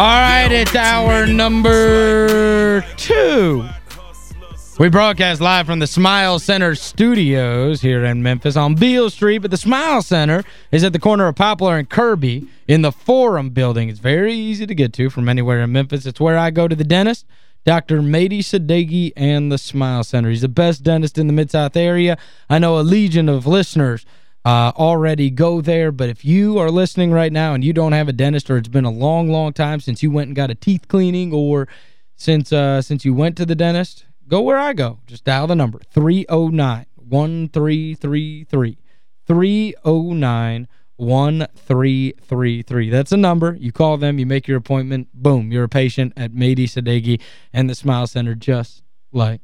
All right, it's our number two. We broadcast live from the Smile Center studios here in Memphis on Beale Street, but the Smile Center is at the corner of Poplar and Kirby in the Forum building. It's very easy to get to from anywhere in Memphis. It's where I go to the dentist, Dr. Mady Sadeghi and the Smile Center. He's the best dentist in the Mid-South area. I know a legion of listeners uh, already go there. But if you are listening right now and you don't have a dentist or it's been a long, long time since you went and got a teeth cleaning or since uh, since you went to the dentist, go where I go. Just dial the number, 309-1333. 309-1333. That's a number. You call them, you make your appointment. Boom, you're a patient at Mady Sadeghi and the Smile Center just like.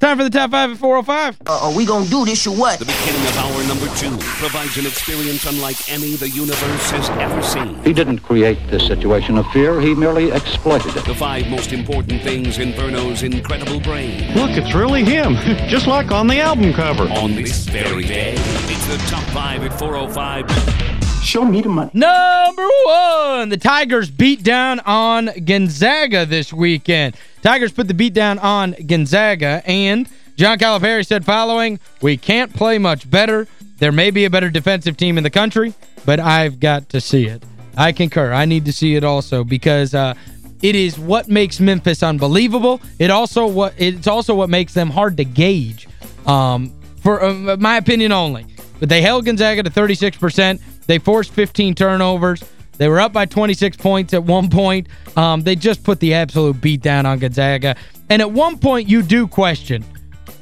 Time for the top five at 405. Uh, are we gonna do this or what? The beginning of hour number two provides an experience unlike any the universe has ever seen. He didn't create this situation of fear, he merely exploited it. The five most important things in Verno's incredible brain. Look, it's really him, just like on the album cover. On this very day, it's the top five at 405. Show me the money. Number one, the Tigers beat down on Gonzaga this weekend. Tigers put the beat down on Gonzaga, and John Calipari said following, we can't play much better. There may be a better defensive team in the country, but I've got to see it. I concur. I need to see it also because uh, it is what makes Memphis unbelievable. It also what It's also what makes them hard to gauge, um, for uh, my opinion only. But they held Gonzaga to 36%. They forced 15 turnovers. They were up by 26 points at one point. Um, they just put the absolute beat down on Gonzaga. And at one point, you do question.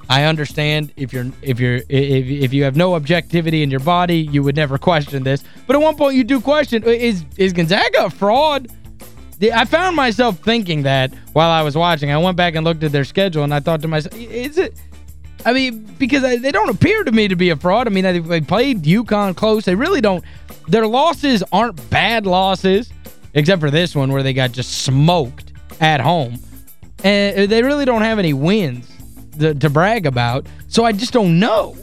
I understand if you're if you're if, if you have no objectivity in your body, you would never question this. But at one point, you do question, is is Gonzaga a fraud? I found myself thinking that while I was watching. I went back and looked at their schedule, and I thought to myself, is it... I mean, because they don't appear to me to be a fraud. I mean, they, played UConn close. They really don't. Their losses aren't bad losses, except for this one where they got just smoked at home. And uh, they really don't have any wins to, to brag about. So I just don't know.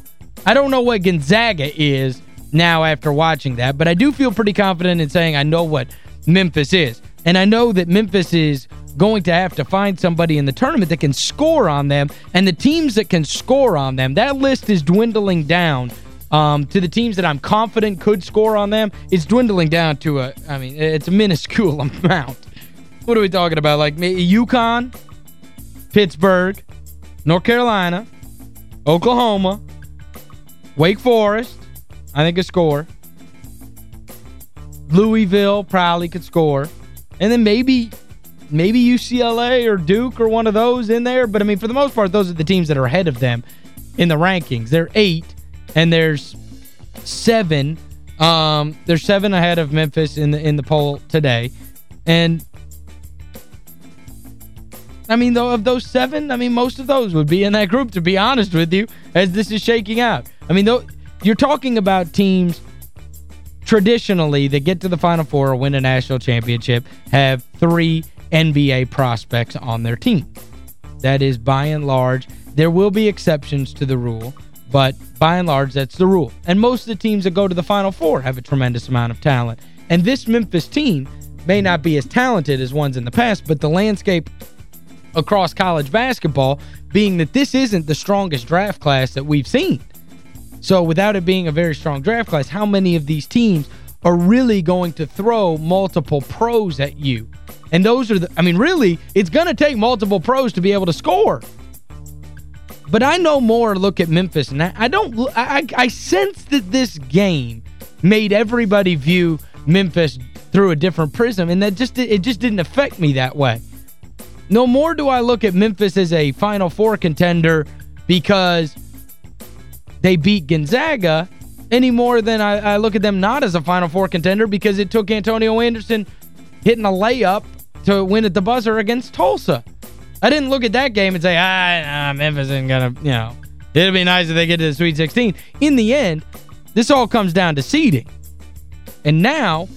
I don't know what Gonzaga is now after watching that. But I do feel pretty confident in saying I know what Memphis is. And I know that Memphis is going to have to find somebody in the tournament that can score on them. And the teams that can score on them, that list is dwindling down um, to the teams that I'm confident could score on them. It's dwindling down to a, I mean, it's a minuscule amount. What are we talking about? Like UConn, Pittsburgh, North Carolina, Oklahoma, Wake Forest, I think a score. Louisville probably could score. And then maybe maybe UCLA or Duke or one of those in there. But, I mean, for the most part, those are the teams that are ahead of them in the rankings. They're eight, and there's seven. Um, there's seven ahead of Memphis in the in the poll today. And, I mean, though, of those seven, I mean, most of those would be in that group, to be honest with you, as this is shaking out. I mean, though, you're talking about teams traditionally that get to the Final Four or win a national championship have three NBA prospects on their team. That is by and large. There will be exceptions to the rule, but by and large, that's the rule. And most of the teams that go to the Final Four have a tremendous amount of talent. And this Memphis team may not be as talented as ones in the past, but the landscape across college basketball being that this isn't the strongest draft class that we've seen. So without it being a very strong draft class, how many of these teams are really going to throw multiple pros at you? And those are the, I mean, really, it's going to take multiple pros to be able to score. But I know more look at Memphis, and I, I don't, I, I sense that this game made everybody view Memphis through a different prism, and that just it just didn't affect me that way. No more do I look at Memphis as a Final Four contender because they beat Gonzaga. Any more than I, I look at them not as a Final Four contender because it took Antonio Anderson hitting a layup to win at the buzzer against Tulsa. I didn't look at that game and say, ah, nah, Memphis isn't going to, you know, it'll be nice if they get to the Sweet 16. In the end, this all comes down to seeding. And now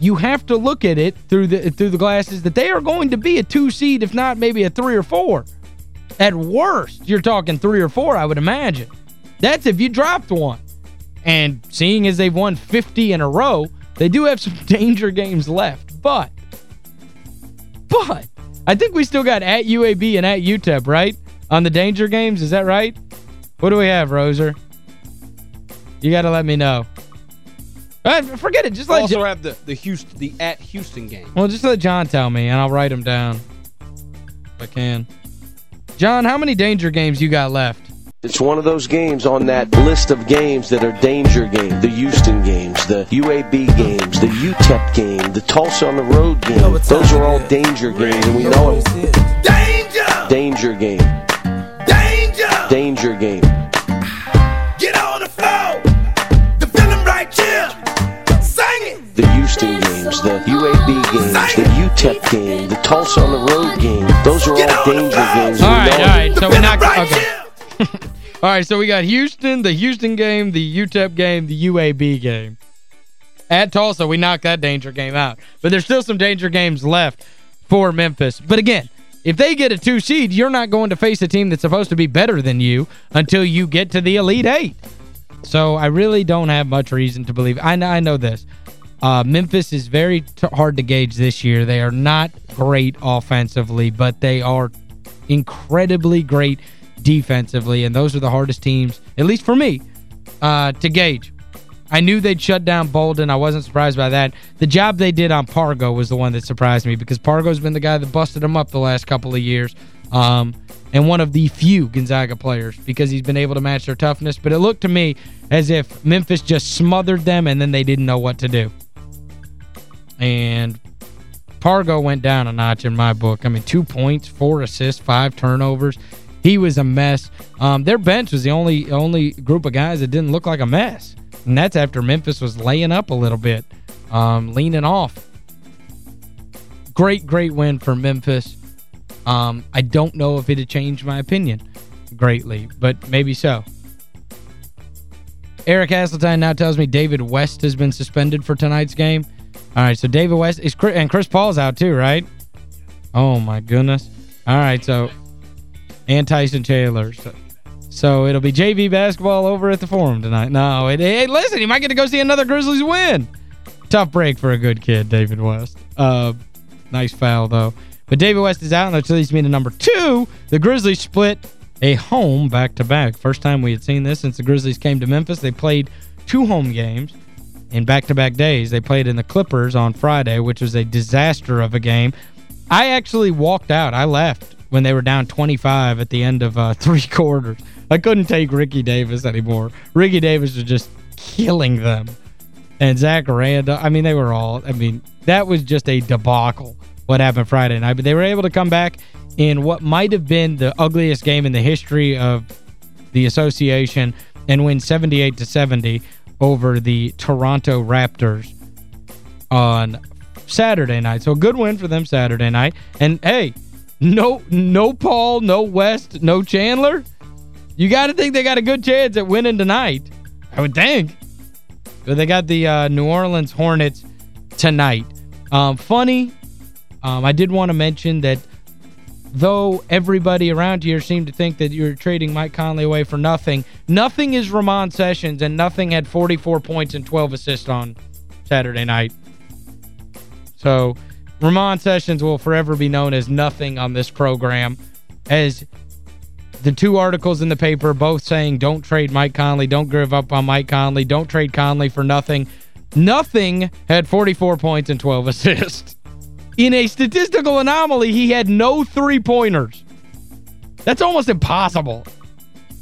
you have to look at it through the through the glasses that they are going to be a two seed, if not maybe a three or four. At worst, you're talking three or four, I would imagine. That's if you dropped one. And seeing as they've won 50 in a row, they do have some danger games left. But, but, I think we still got at UAB and at UTEP, right? On the danger games, is that right? What do we have, Roser? You got to let me know. Uh, forget it. Just let also have the the Houston the at Houston game. Well, just let John tell me, and I'll write them down if I can. John, how many danger games you got left? It's one of those games on that list of games that are danger games. The Houston games, the UAB games, the UTEP game, the Tulsa on the road game. Those are all danger games, and we know it. Danger! Danger game. Danger! Danger game. Get on the floor! The feeling right here! Sing it! The Houston games, the UAB games, the UTEP game, the Tulsa on the road game. Those are all danger games. and All we right, know all it. right. So we feeling knocked right okay. All right, so we got Houston, the Houston game, the UTEP game, the UAB game. At Tulsa, we knocked that danger game out. But there's still some danger games left for Memphis. But again, if they get a two seed, you're not going to face a team that's supposed to be better than you until you get to the Elite Eight. So I really don't have much reason to believe. I know, I know this. Uh, Memphis is very hard to gauge this year. They are not great offensively, but they are incredibly great defensively, and those are the hardest teams, at least for me, uh, to gauge. I knew they'd shut down Bouldin. I wasn't surprised by that. The job they did on Pargo was the one that surprised me because Pargo's been the guy that busted them up the last couple of years. Um, and one of the few Gonzaga players because he's been able to match their toughness. But it looked to me as if Memphis just smothered them and then they didn't know what to do. And Pargo went down a notch in my book. I mean, two points, four assists, five turnovers. He was a mess. Um, their bench was the only only group of guys that didn't look like a mess. And that's after Memphis was laying up a little bit, um, leaning off. Great, great win for Memphis. Um, I don't know if it had changed my opinion greatly, but maybe so. Eric Hasseltine now tells me David West has been suspended for tonight's game. All right, so David West is and Chris Paul's out too, right? Oh my goodness. All right, so and Tyson Chandler. So, so it'll be JV basketball over at the Forum tonight. No, it, hey, listen, you might get to go see another Grizzlies win. Tough break for a good kid, David West. Uh, nice foul, though. But David West is out, and that leads me to number two. The Grizzlies split a home back-to-back. First time we had seen this since the Grizzlies came to Memphis. They played two home games in back-to-back days. They played in the Clippers on Friday, which was a disaster of a game. I actually walked out. I left when they were down 25 at the end of uh, three quarters. I couldn't take Ricky Davis anymore. Ricky Davis was just killing them. And Zach Randolph, I mean, they were all, I mean, that was just a debacle what happened Friday night. But they were able to come back in what might have been the ugliest game in the history of the association and win 78 to 70 over the Toronto Raptors on Saturday night. So a good win for them Saturday night. And hey, no no Paul, no West, no Chandler. You got to think they got a good chance at winning tonight. I would think. But they got the uh, New Orleans Hornets tonight. Um, funny, um, I did want to mention that though everybody around here seemed to think that you're trading Mike Conley away for nothing, nothing is Ramon Sessions, and nothing had 44 points and 12 assists on Saturday night. So, Ramon Sessions will forever be known as nothing on this program, as the two articles in the paper both saying don't trade Mike Conley, don't give up on Mike Conley, don't trade Conley for nothing. Nothing had 44 points and 12 assists. In a statistical anomaly, he had no three-pointers. That's almost impossible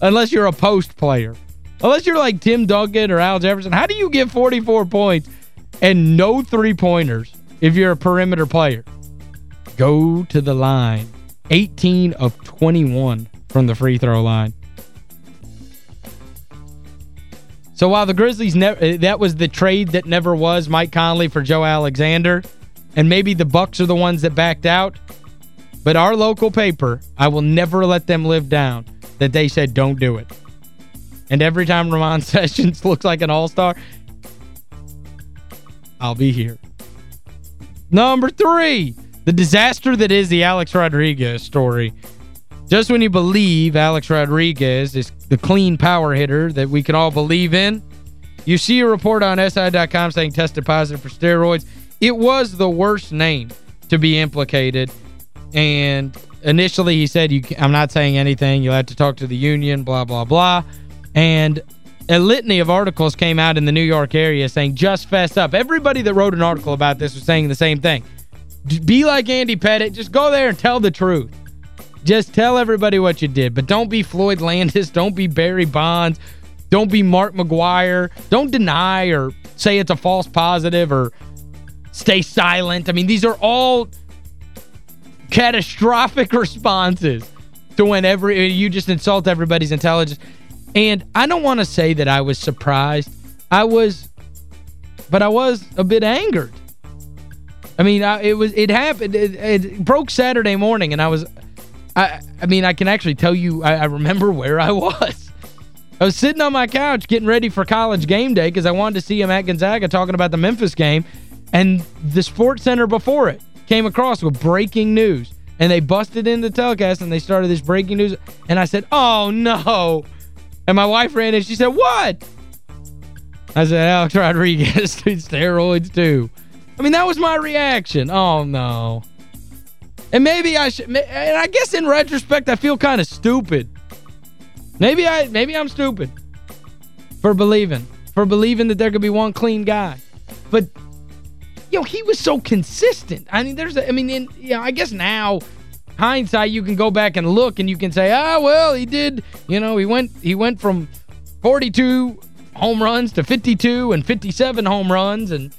unless you're a post player. Unless you're like Tim Duncan or Al Jefferson. How do you get 44 points and no three-pointers if you're a perimeter player? Go to the line. 18 of 21 from the free throw line. So while the Grizzlies, never eh, that was the trade that never was, Mike Conley for Joe Alexander, and maybe the Bucks are the ones that backed out, but our local paper, I will never let them live down that they said don't do it. And every time Ramon Sessions looks like an all-star, I'll be here. Number three, the disaster that is the Alex Rodriguez story. Just when you believe Alex Rodriguez is the clean power hitter that we can all believe in, you see a report on SI.com saying tested positive for steroids. It was the worst name to be implicated. And initially he said, you, I'm not saying anything. You'll have to talk to the union, blah, blah, blah. And a litany of articles came out in the New York area saying, just fess up. Everybody that wrote an article about this was saying the same thing. Be like Andy Pettitte. Just go there and tell the truth. Just tell everybody what you did. But don't be Floyd Landis. Don't be Barry Bonds. Don't be Mark McGwire. Don't deny or say it's a false positive or stay silent. I mean, these are all catastrophic responses to when every you just insult everybody's intelligence. And I don't want to say that I was surprised. I was, but I was a bit angered. I mean, I, it was it happened. It, it, broke Saturday morning, and I was, I I mean, I can actually tell you, I, I remember where I was. I was sitting on my couch getting ready for college game day because I wanted to see him at Gonzaga talking about the Memphis game, and the SportsCenter before it came across with breaking news. And they busted into the telecast, and they started this breaking news. And I said, oh, no. And my wife ran in. She said, what? I said, Alex Rodriguez steroids, too. I mean, that was my reaction. Oh, no. And maybe I should, and I guess in retrospect, I feel kind of stupid. Maybe I, maybe I'm stupid for believing, for believing that there could be one clean guy. But, you know, he was so consistent. I mean, there's, a, I mean, in, you know, I guess now, hindsight, you can go back and look and you can say, ah, well, he did, you know, he went, he went from 42 home runs to 52 and 57 home runs and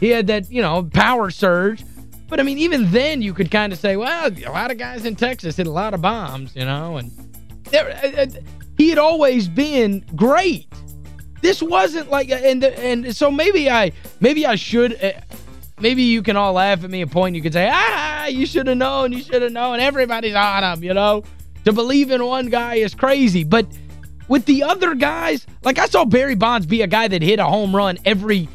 he had that, you know, power surge. But, I mean, even then you could kind of say, well, a lot of guys in Texas hit a lot of bombs, you know, and there, uh, uh, he had always been great. This wasn't like, and and so maybe I, maybe I should, uh, maybe you can all laugh at me a point. You could say, ah, you should have known, you should have known. Everybody's on him, you know. To believe in one guy is crazy. But with the other guys, like I saw Barry Bonds be a guy that hit a home run every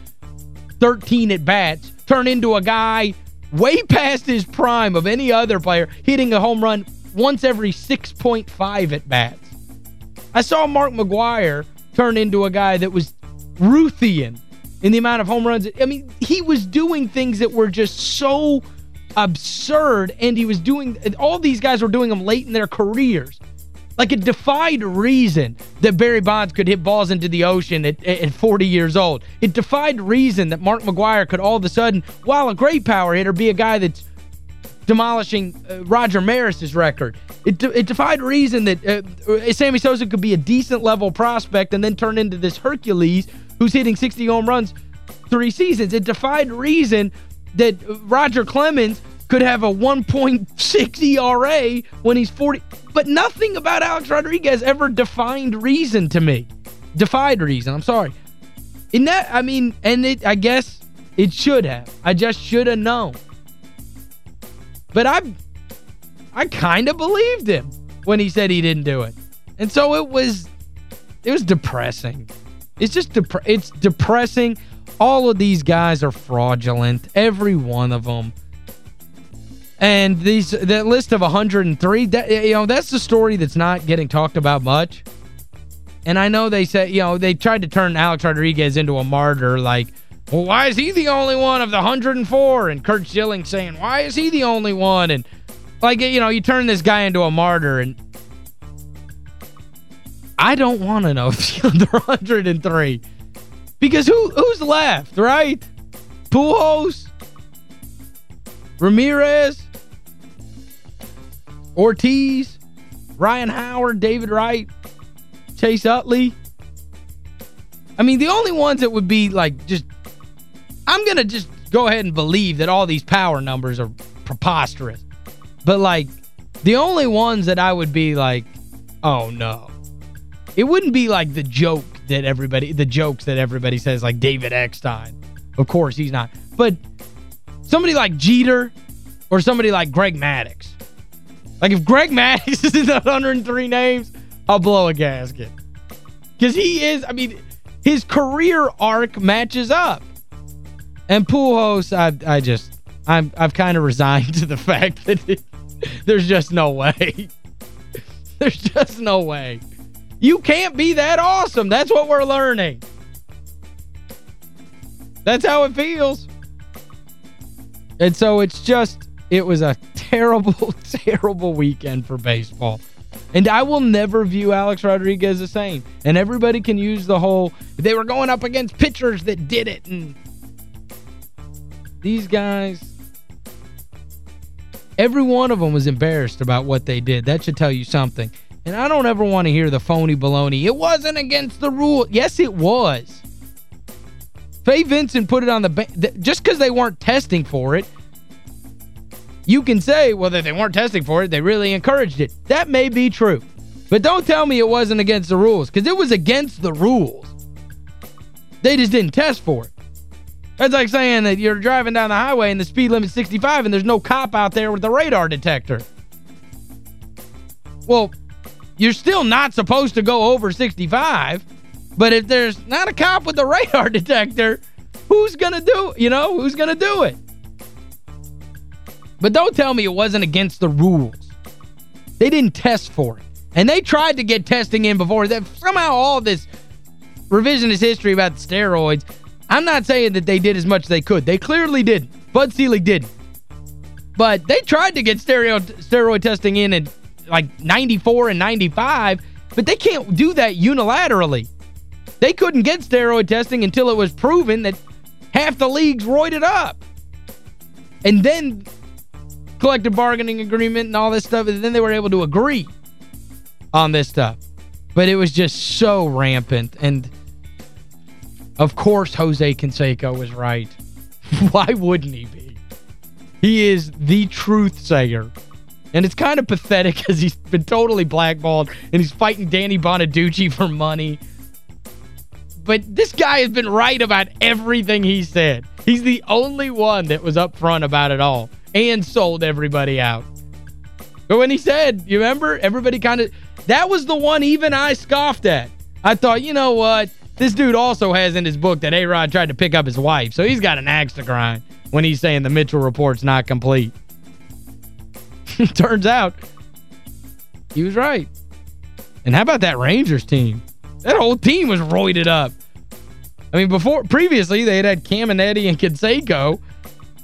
13 at-bats, turn into a guy way past his prime of any other player, hitting a home run once every 6.5 at-bats. I saw Mark McGwire turn into a guy that was Ruthian in the amount of home runs. I mean, he was doing things that were just so absurd, and he was doing, all these guys were doing them late in their careers. Like, it defied reason that Barry Bonds could hit balls into the ocean at, at 40 years old. It defied reason that Mark McGwire could all of a sudden, while a great power hitter, be a guy that's demolishing uh, Roger Maris's record. It, de it defied reason that uh, Sammy Sosa could be a decent level prospect and then turn into this Hercules who's hitting 60 home runs three seasons. It defied reason that Roger Clemens could have a 1.6 ERA when he's 40. But nothing about Alex Rodriguez ever defined reason to me. Defied reason, I'm sorry. In that, I mean, and it, I guess it should have. I just should have known. But I I kind of believed him when he said he didn't do it. And so it was it was depressing. It's just dep it's depressing. All of these guys are fraudulent, every one of them. And these that list of 103, that, you know, that's the story that's not getting talked about much. And I know they said, you know, they tried to turn Alex Rodriguez into a martyr like well, why is he the only one of the 104? And Curt Schilling saying, why is he the only one? And, like, you know, you turn this guy into a martyr, and I don't want to know if other 103. Because who who's left, right? Pujols? Ramirez? Ortiz? Ryan Howard? David Wright? Chase Utley? I mean, the only ones that would be, like, just I'm going to just go ahead and believe that all these power numbers are preposterous. But, like, the only ones that I would be like, oh, no. It wouldn't be like the joke that everybody, the jokes that everybody says, like David Eckstein. Of course, he's not. But somebody like Jeter or somebody like Greg Maddux. Like if Greg Maddux is in the 103 names, I'll blow a gasket. Because he is, I mean, his career arc matches up. And Pujols, I, I just, I'm, I've kind of resigned to the fact that it, there's just no way. there's just no way. You can't be that awesome. That's what we're learning. That's how it feels. And so it's just, it was a terrible, terrible weekend for baseball. And I will never view Alex Rodriguez the same. And everybody can use the whole, they were going up against pitchers that did it. And these guys, every one of them was embarrassed about what they did. That should tell you something. And I don't ever want to hear the phony baloney. It wasn't against the rule. Yes, it was. Fay Vincent put it on the... Just because they weren't testing for it, you can say, well, that they weren't testing for it, they really encouraged it. That may be true. But don't tell me it wasn't against the rules, because it was against the rules. They just didn't test for it. That's like saying that you're driving down the highway and the speed limit's 65 and there's no cop out there with a radar detector. Well, you're still not supposed to go over 65, but if there's not a cop with a radar detector, who's going to do, you know, who's going to do it? But don't tell me it wasn't against the rules. They didn't test for it. And they tried to get testing in before. that. Somehow all this revisionist history about the steroids, I'm not saying that they did as much as they could. They clearly didn't. Bud Selig didn't. But they tried to get stereo, steroid testing in at like 94 and 95, but they can't do that unilaterally. They couldn't get steroid testing until it was proven that half the leagues roided up. And then collective bargaining agreement and all this stuff, and then they were able to agree on this stuff. But it was just so rampant, and of course Jose Canseco was right. Why wouldn't he be? He is the truth sayer. And it's kind of pathetic because he's been totally blackballed and he's fighting Danny Bonaduce for money. But this guy has been right about everything he said. He's the only one that was upfront about it all and sold everybody out. But when he said, you remember, everybody kind of, that was the one even I scoffed at. I thought, you know what, this dude also has in his book that A-Rod tried to pick up his wife, so he's got an axe to grind when he's saying the Mitchell report's not complete. Turns out, he was right. And how about that Rangers team? That whole team was roided up. I mean, before previously, they had had Caminiti and Canseco.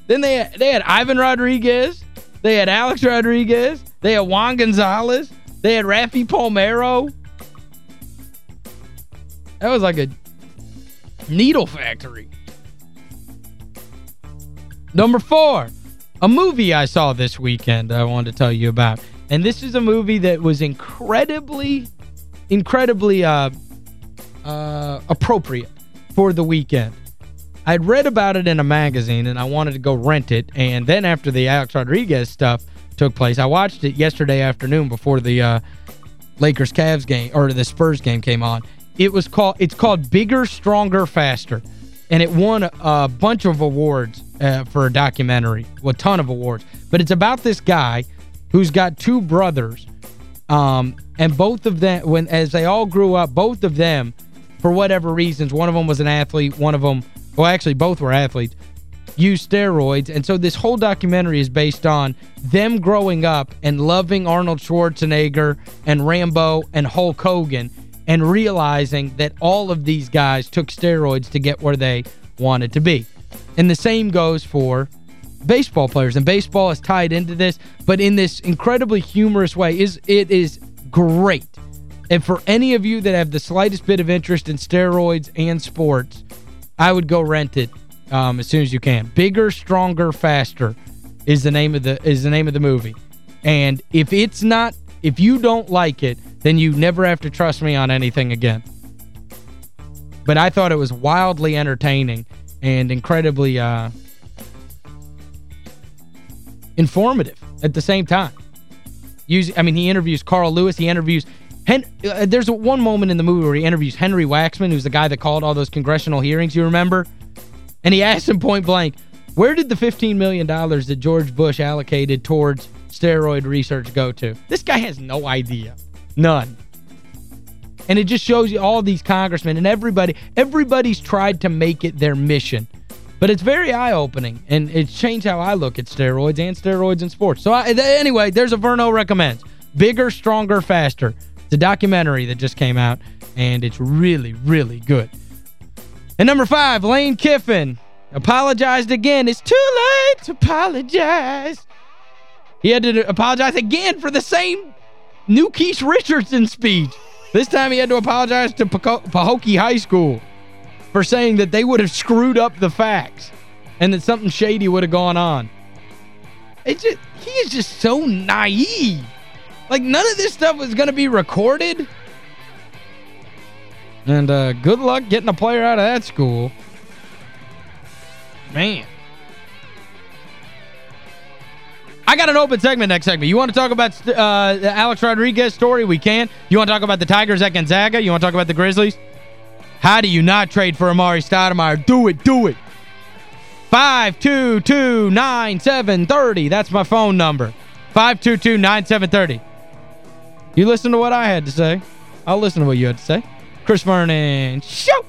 Then they had, they had Ivan Rodriguez. They had Alex Rodriguez. They had Juan Gonzalez. They had Rafi Palmeiro. That was like a needle factory. Number four, a movie I saw this weekend I wanted to tell you about. And this is a movie that was incredibly, incredibly uh, uh, appropriate for the weekend. I'd read about it in a magazine and I wanted to go rent it. And then after the Alex Rodriguez stuff took place, I watched it yesterday afternoon before the uh, Lakers-Cavs game or the Spurs game came on. It was called it's called Bigger, Stronger, Faster. And it won a, bunch of awards uh, for a documentary, a ton of awards. But it's about this guy who's got two brothers. Um, and both of them, when as they all grew up, both of them, for whatever reasons, one of them was an athlete, one of them well, actually, both were athletes, used steroids. And so this whole documentary is based on them growing up and loving Arnold Schwarzenegger and Rambo and Hulk Hogan and realizing that all of these guys took steroids to get where they wanted to be. And the same goes for baseball players. And baseball is tied into this, but in this incredibly humorous way. is It is great. And for any of you that have the slightest bit of interest in steroids and sports, I would go rent it um, as soon as you can. Bigger, Stronger, Faster is the name of the is the name of the movie. And if it's not if you don't like it, then you never have to trust me on anything again. But I thought it was wildly entertaining and incredibly uh, informative at the same time. I mean, he interviews Carl Lewis. He interviews Hen uh, there's one moment in the movie where he interviews Henry Waxman, who's the guy that called all those congressional hearings, you remember? And he asked him point blank, where did the $15 million that George Bush allocated towards steroid research go to? This guy has no idea. None. And it just shows you all these congressmen and everybody, everybody's tried to make it their mission. But it's very eye-opening, and it's changed how I look at steroids and steroids in sports. So I, anyway, there's a Verno recommends. Bigger, Stronger, Faster. It's a documentary that just came out, and it's really, really good. And number five, Lane Kiffin apologized again. It's too late to apologize. He had to apologize again for the same new Keith Richardson speech. This time he had to apologize to Pahokee High School for saying that they would have screwed up the facts and that something shady would have gone on. It's just, he is just so naive. Like, none of this stuff was going to be recorded. And uh, good luck getting a player out of that school. Man. I got an open segment next segment. You want to talk about uh, the Alex Rodriguez story? We can. You want to talk about the Tigers at Gonzaga? You want to talk about the Grizzlies? How do you not trade for Amar'e Stoudemire? Do it, do it. 522-9730. That's my phone number. 522-9730. You listen to what I had to say. I'll listen to what you had to say. Chris Vernon, show!